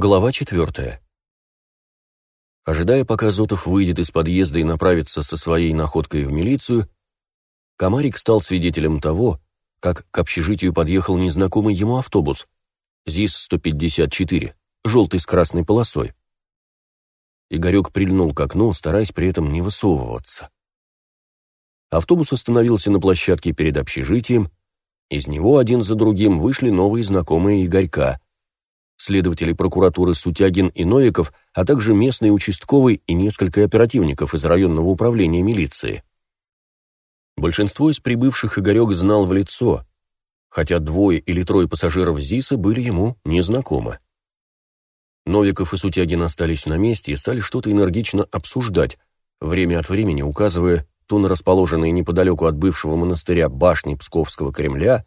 Глава четвертая. Ожидая, пока Зотов выйдет из подъезда и направится со своей находкой в милицию, Комарик стал свидетелем того, как к общежитию подъехал незнакомый ему автобус ЗИС-154, желтый с красной полосой. Игорек прильнул к окну, стараясь при этом не высовываться. Автобус остановился на площадке перед общежитием, из него один за другим вышли новые знакомые Игорька — следователи прокуратуры Сутягин и Новиков, а также местный участковый и несколько оперативников из районного управления милиции. Большинство из прибывших Игорек знал в лицо, хотя двое или трое пассажиров ЗИСа были ему незнакомы. Новиков и Сутягин остались на месте и стали что-то энергично обсуждать, время от времени указывая то на расположенные неподалеку от бывшего монастыря башни Псковского Кремля,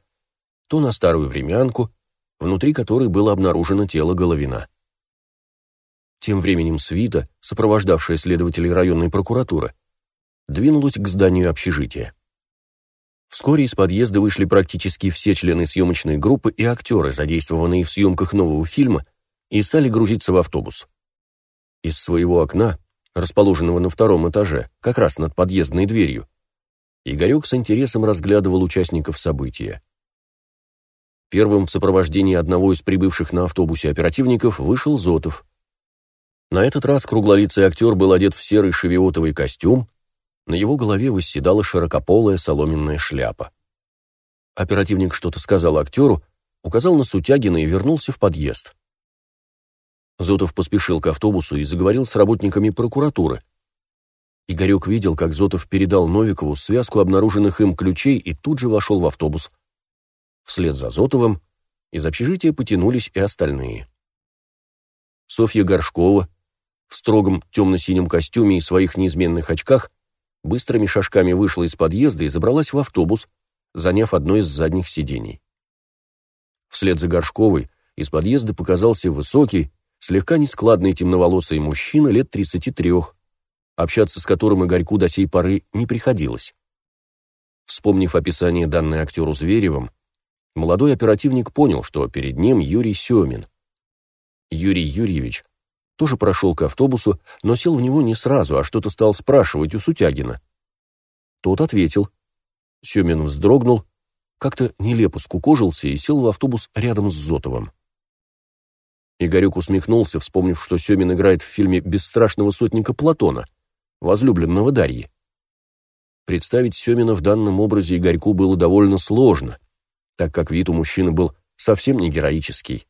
то на старую времянку, внутри которой было обнаружено тело Головина. Тем временем свита, сопровождавшая следователей районной прокуратуры, двинулась к зданию общежития. Вскоре из подъезда вышли практически все члены съемочной группы и актеры, задействованные в съемках нового фильма, и стали грузиться в автобус. Из своего окна, расположенного на втором этаже, как раз над подъездной дверью, Игорек с интересом разглядывал участников события. Первым в сопровождении одного из прибывших на автобусе оперативников вышел Зотов. На этот раз круглолицый актер был одет в серый шевиотовый костюм, на его голове восседала широкополая соломенная шляпа. Оперативник что-то сказал актеру, указал на Сутягина и вернулся в подъезд. Зотов поспешил к автобусу и заговорил с работниками прокуратуры. Игорек видел, как Зотов передал Новикову связку обнаруженных им ключей и тут же вошел в автобус. Вслед за Зотовым из общежития потянулись и остальные. Софья Горшкова в строгом темно-синем костюме и своих неизменных очках быстрыми шажками вышла из подъезда и забралась в автобус, заняв одно из задних сидений. Вслед за Горшковой из подъезда показался высокий, слегка нескладный темноволосый мужчина лет 33, общаться с которым Игорьку до сей поры не приходилось. Вспомнив описание данной актеру Зверевым, молодой оперативник понял, что перед ним Юрий Семин. Юрий Юрьевич тоже прошел к автобусу, но сел в него не сразу, а что-то стал спрашивать у Сутягина. Тот ответил. Семин вздрогнул, как-то нелепо скукожился и сел в автобус рядом с Зотовым. Игорек усмехнулся, вспомнив, что Семин играет в фильме «Бесстрашного сотника Платона», возлюбленного Дарьи. Представить Семина в данном образе Игорьку было довольно сложно — так как вид у мужчины был совсем не героический.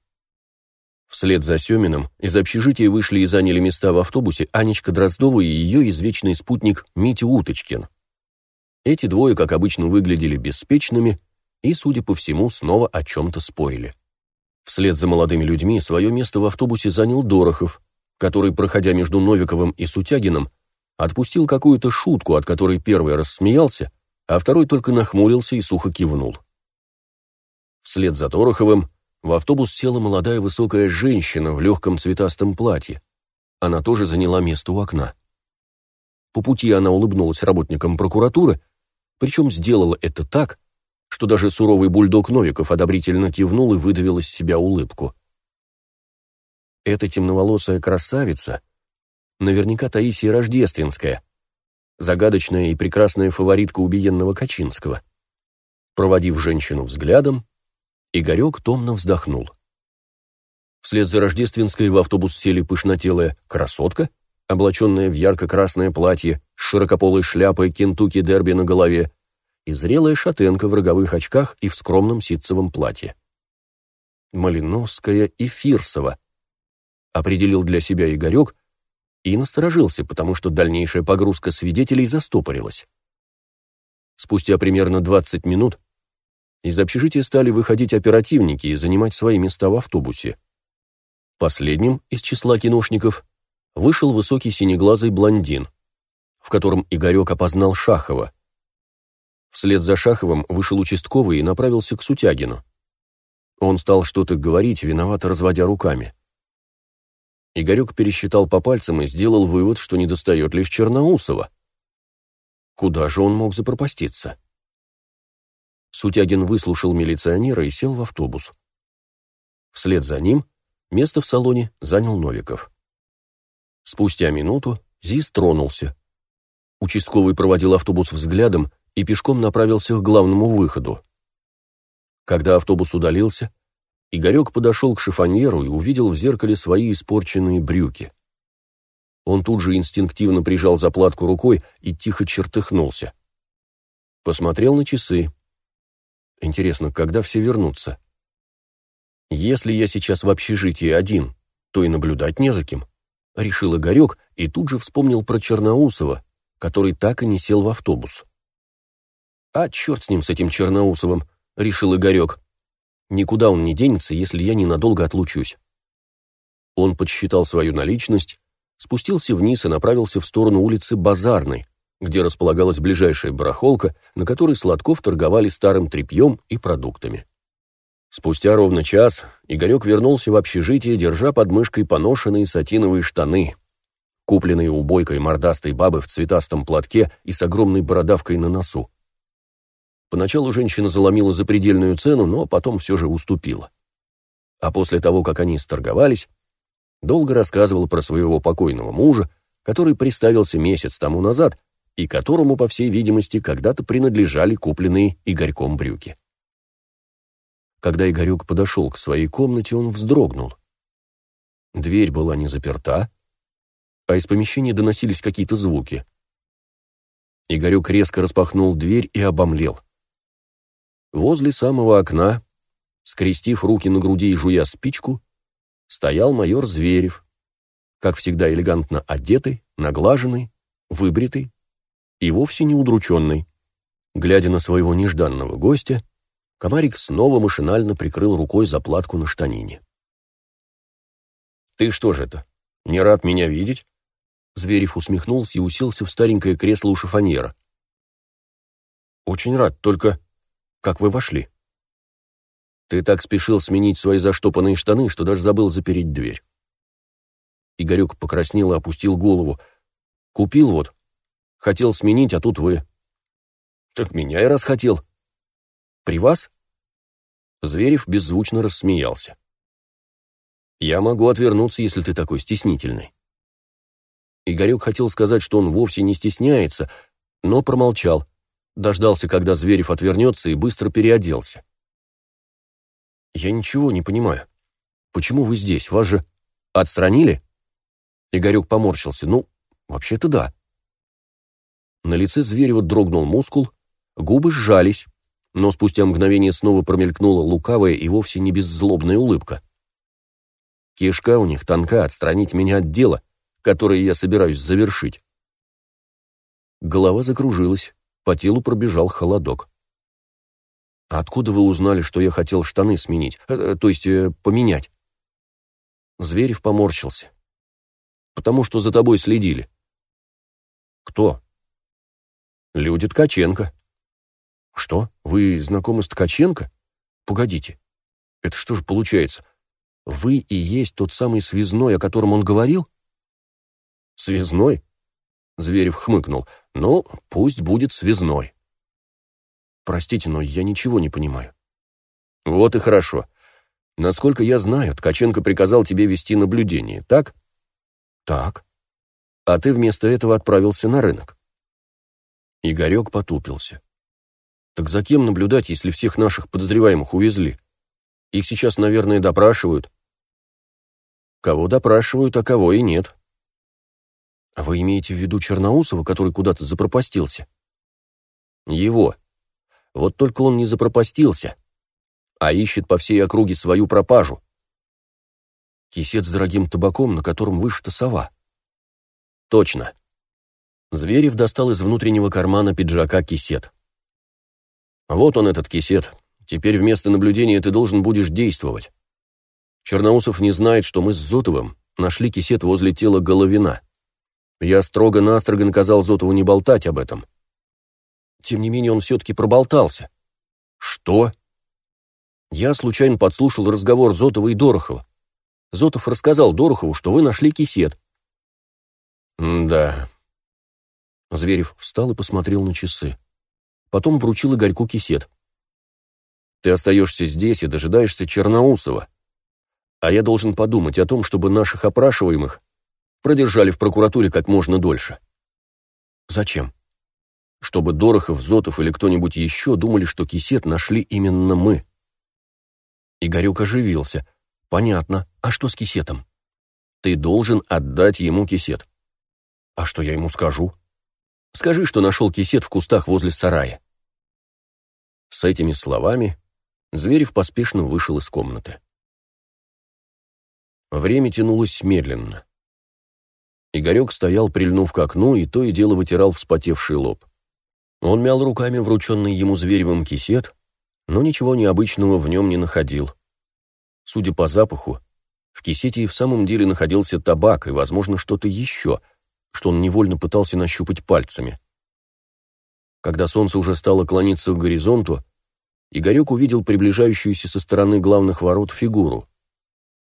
Вслед за Семиным из общежития вышли и заняли места в автобусе Анечка Дроздова и ее извечный спутник Митя Уточкин. Эти двое, как обычно, выглядели беспечными и, судя по всему, снова о чем-то спорили. Вслед за молодыми людьми свое место в автобусе занял Дорохов, который, проходя между Новиковым и Сутягиным, отпустил какую-то шутку, от которой первый рассмеялся, а второй только нахмурился и сухо кивнул. Вслед за Дороховым в автобус села молодая высокая женщина в легком цветастом платье. Она тоже заняла место у окна. По пути она улыбнулась работникам прокуратуры, причем сделала это так, что даже суровый бульдог Новиков одобрительно кивнул и выдавил из себя улыбку. Эта темноволосая красавица наверняка Таисия Рождественская, загадочная и прекрасная фаворитка убиенного Качинского. Проводив женщину взглядом, Игорек томно вздохнул. Вслед за Рождественской в автобус сели пышнотелая красотка, облаченная в ярко-красное платье с широкополой шляпой Кентуки Дерби на голове, и зрелая шатенка в роговых очках и в скромном ситцевом платье. Малиновская и Фирсова. Определил для себя Игорек и насторожился, потому что дальнейшая погрузка свидетелей застопорилась. Спустя примерно 20 минут из общежития стали выходить оперативники и занимать свои места в автобусе. Последним из числа киношников вышел высокий синеглазый блондин, в котором Игорек опознал Шахова. Вслед за Шаховым вышел участковый и направился к Сутягину. Он стал что-то говорить, виновато разводя руками. Игорек пересчитал по пальцам и сделал вывод, что недостает лишь Черноусова. Куда же он мог запропаститься? Сутягин выслушал милиционера и сел в автобус. Вслед за ним Место в салоне занял Новиков. Спустя минуту ЗИС тронулся. Участковый проводил автобус взглядом и пешком направился к главному выходу. Когда автобус удалился, Игорек подошел к шифоньеру и увидел в зеркале свои испорченные брюки. Он тут же инстинктивно прижал заплатку рукой и тихо чертыхнулся. Посмотрел на часы. Интересно, когда все вернутся? Если я сейчас в общежитии один, то и наблюдать не за кем, решил Игорек и тут же вспомнил про Черноусова, который так и не сел в автобус. А черт с ним, с этим Черноусовым, решил Игорек. Никуда он не денется, если я ненадолго отлучусь. Он подсчитал свою наличность, спустился вниз и направился в сторону улицы Базарной, где располагалась ближайшая барахолка, на которой Сладков торговали старым тряпьем и продуктами. Спустя ровно час Игорек вернулся в общежитие, держа под мышкой поношенные сатиновые штаны, купленные у бойкой мордастой бабы в цветастом платке и с огромной бородавкой на носу. Поначалу женщина заломила запредельную цену, но потом все же уступила. А после того, как они сторговались, долго рассказывала про своего покойного мужа, который приставился месяц тому назад и которому, по всей видимости, когда-то принадлежали купленные Игорьком брюки. Когда Игорек подошел к своей комнате, он вздрогнул. Дверь была не заперта, а из помещения доносились какие-то звуки. Игорек резко распахнул дверь и обомлел. Возле самого окна, скрестив руки на груди и жуя спичку, стоял майор Зверев, как всегда элегантно одетый, наглаженный, выбритый и вовсе не удрученный. Глядя на своего нежданного гостя, Комарик снова машинально прикрыл рукой заплатку на штанине. «Ты что же это, не рад меня видеть?» Зверев усмехнулся и уселся в старенькое кресло у шифоньера. «Очень рад, только как вы вошли?» «Ты так спешил сменить свои заштопанные штаны, что даже забыл запереть дверь». Игорек покраснел и опустил голову. «Купил вот. Хотел сменить, а тут вы». «Так меня и расхотел. При вас?» Зверев беззвучно рассмеялся. «Я могу отвернуться, если ты такой стеснительный». Игорек хотел сказать, что он вовсе не стесняется, но промолчал, дождался, когда Зверев отвернется, и быстро переоделся. «Я ничего не понимаю. Почему вы здесь? Вас же отстранили?» Игорек поморщился. «Ну, вообще-то да». На лице Зверева дрогнул мускул, губы сжались, но спустя мгновение снова промелькнула лукавая и вовсе не беззлобная улыбка. Кишка у них тонка отстранить меня от дела, которое я собираюсь завершить. Голова закружилась, по телу пробежал холодок. «А откуда вы узнали, что я хотел штаны сменить, э, э то есть э, поменять?» Зверев поморщился. «Потому что за тобой следили». «Кто?» «Люди Ткаченко». «Что? Вы знакомы с Ткаченко? Погодите. Это что же получается? Вы и есть тот самый связной, о котором он говорил?» «Связной?» Зверев хмыкнул. «Ну, пусть будет связной». «Простите, но я ничего не понимаю». «Вот и хорошо. Насколько я знаю, Ткаченко приказал тебе вести наблюдение, так?» «Так». «А ты вместо этого отправился на рынок». Игорек потупился. Так за кем наблюдать, если всех наших подозреваемых увезли? Их сейчас, наверное, допрашивают. Кого допрашивают, а кого и нет. А вы имеете в виду Черноусова, который куда-то запропастился? Его. Вот только он не запропастился, а ищет по всей округе свою пропажу. Кисет с дорогим табаком, на котором вышита сова. Точно. Зверев достал из внутреннего кармана пиджака кисет. Вот он, этот кисет. Теперь вместо наблюдения ты должен будешь действовать. Черноусов не знает, что мы с Зотовым нашли кисет возле тела Головина. Я строго-настрого наказал Зотову не болтать об этом. Тем не менее, он все-таки проболтался. Что? Я случайно подслушал разговор Зотова и Дорохова. Зотов рассказал Дорохову, что вы нашли кисет. да. Зверев встал и посмотрел на часы. Потом вручил Игорьку кисет. «Ты остаешься здесь и дожидаешься Черноусова. А я должен подумать о том, чтобы наших опрашиваемых продержали в прокуратуре как можно дольше. Зачем? Чтобы Дорохов, Зотов или кто-нибудь еще думали, что кисет нашли именно мы. Игорек оживился. Понятно. А что с кисетом? Ты должен отдать ему кисет. А что я ему скажу? Скажи, что нашел кисет в кустах возле сарая. С этими словами Зверев поспешно вышел из комнаты. Время тянулось медленно. Игорек стоял, прильнув к окну, и то и дело вытирал вспотевший лоб. Он мял руками врученный ему Зверевым кисет, но ничего необычного в нем не находил. Судя по запаху, в кисете и в самом деле находился табак и, возможно, что-то еще, что он невольно пытался нащупать пальцами. Когда солнце уже стало клониться к горизонту, Игорек увидел приближающуюся со стороны главных ворот фигуру.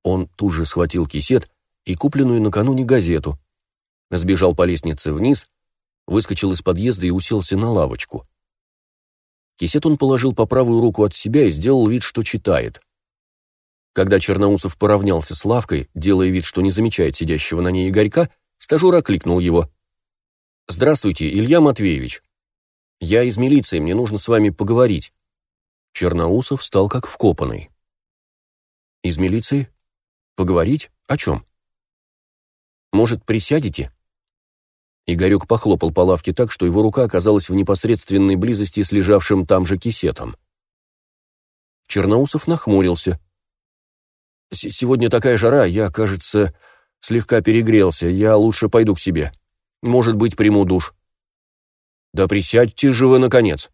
Он тут же схватил кисет и купленную накануне газету, сбежал по лестнице вниз, выскочил из подъезда и уселся на лавочку. Кисет он положил по правую руку от себя и сделал вид, что читает. Когда Черноусов поравнялся с лавкой, делая вид, что не замечает сидящего на ней Игорька, стажер окликнул его. «Здравствуйте, Илья Матвеевич. Я из милиции, мне нужно с вами поговорить». Черноусов стал как вкопанный. «Из милиции? Поговорить? О чем?» «Может, присядете?» Игорек похлопал по лавке так, что его рука оказалась в непосредственной близости с лежавшим там же кисетом. Черноусов нахмурился. «Сегодня такая жара, я, кажется, слегка перегрелся, я лучше пойду к себе. Может быть, приму душ». «Да присядьте же вы, наконец!»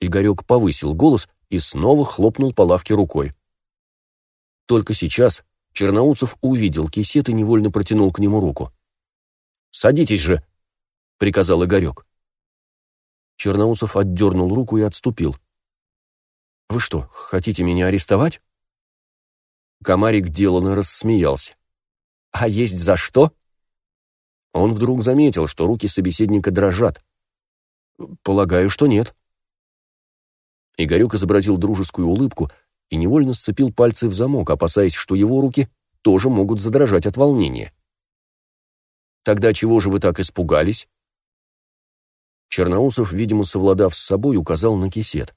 Игорек повысил голос и снова хлопнул по лавке рукой. Только сейчас Черноусов увидел кисет и невольно протянул к нему руку. «Садитесь же!» — приказал Игорек. Черноусов отдернул руку и отступил. «Вы что, хотите меня арестовать?» Комарик деланно рассмеялся. «А есть за что?» Он вдруг заметил, что руки собеседника дрожат. «Полагаю, что нет». Игорек изобразил дружескую улыбку и невольно сцепил пальцы в замок, опасаясь, что его руки тоже могут задрожать от волнения. «Тогда чего же вы так испугались?» Черноусов, видимо, совладав с собой, указал на кисет.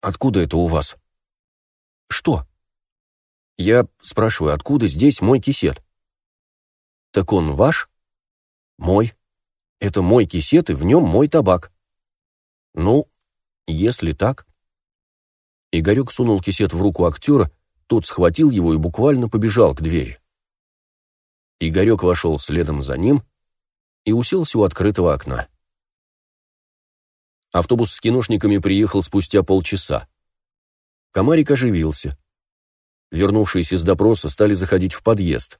«Откуда это у вас?» «Что?» «Я спрашиваю, откуда здесь мой кисет?» «Так он ваш?» «Мой. Это мой кисет, и в нем мой табак». «Ну, если так...» Игорек сунул кисет в руку актера, тот схватил его и буквально побежал к двери. Игорек вошел следом за ним и уселся у открытого окна. Автобус с киношниками приехал спустя полчаса. Комарик оживился. Вернувшиеся с допроса стали заходить в подъезд.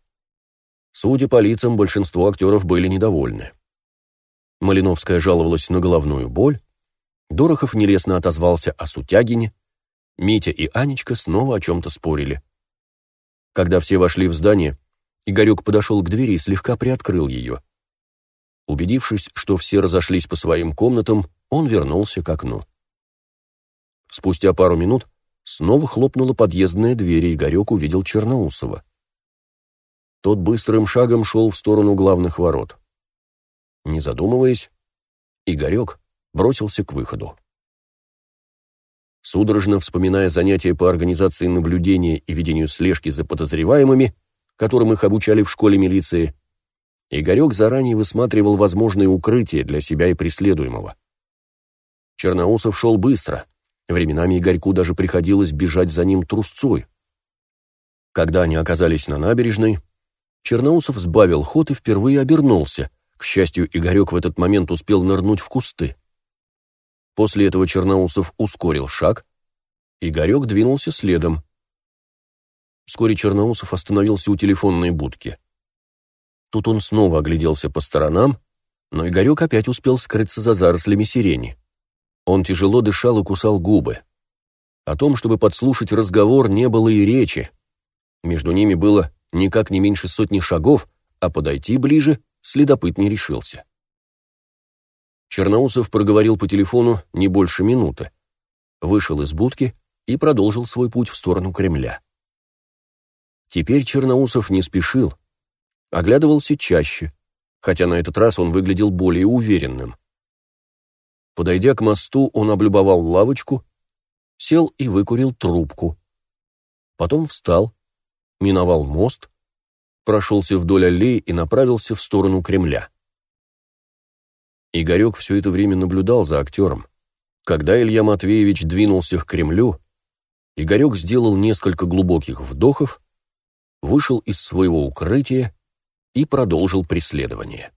Судя по лицам, большинство актеров были недовольны. Малиновская жаловалась на головную боль, Дорохов нелестно отозвался о Сутягине, Митя и Анечка снова о чем-то спорили. Когда все вошли в здание, Игорек подошел к двери и слегка приоткрыл ее. Убедившись, что все разошлись по своим комнатам, он вернулся к окну. Спустя пару минут снова хлопнула подъездная дверь, и Игорек увидел Черноусова. Тот быстрым шагом шел в сторону главных ворот. Не задумываясь, Игорек бросился к выходу. Судорожно вспоминая занятия по организации наблюдения и ведению слежки за подозреваемыми, которым их обучали в школе милиции, Игорек заранее высматривал возможные укрытия для себя и преследуемого. Черноусов шел быстро, временами Игорьку даже приходилось бежать за ним трусцой. Когда они оказались на набережной, Черноусов сбавил ход и впервые обернулся. К счастью, Игорек в этот момент успел нырнуть в кусты. После этого Черноусов ускорил шаг, Игорек двинулся следом. Вскоре Черноусов остановился у телефонной будки. Тут он снова огляделся по сторонам, но Игорек опять успел скрыться за зарослями сирени. Он тяжело дышал и кусал губы. О том, чтобы подслушать разговор, не было и речи. Между ними было никак не меньше сотни шагов, а подойти ближе следопыт не решился. Черноусов проговорил по телефону не больше минуты, вышел из будки и продолжил свой путь в сторону Кремля. Теперь Черноусов не спешил, оглядывался чаще, хотя на этот раз он выглядел более уверенным. Подойдя к мосту, он облюбовал лавочку, сел и выкурил трубку. Потом встал, миновал мост, прошелся вдоль аллеи и направился в сторону Кремля. Игорек все это время наблюдал за актером. Когда Илья Матвеевич двинулся к Кремлю, Игорек сделал несколько глубоких вдохов, вышел из своего укрытия и продолжил преследование.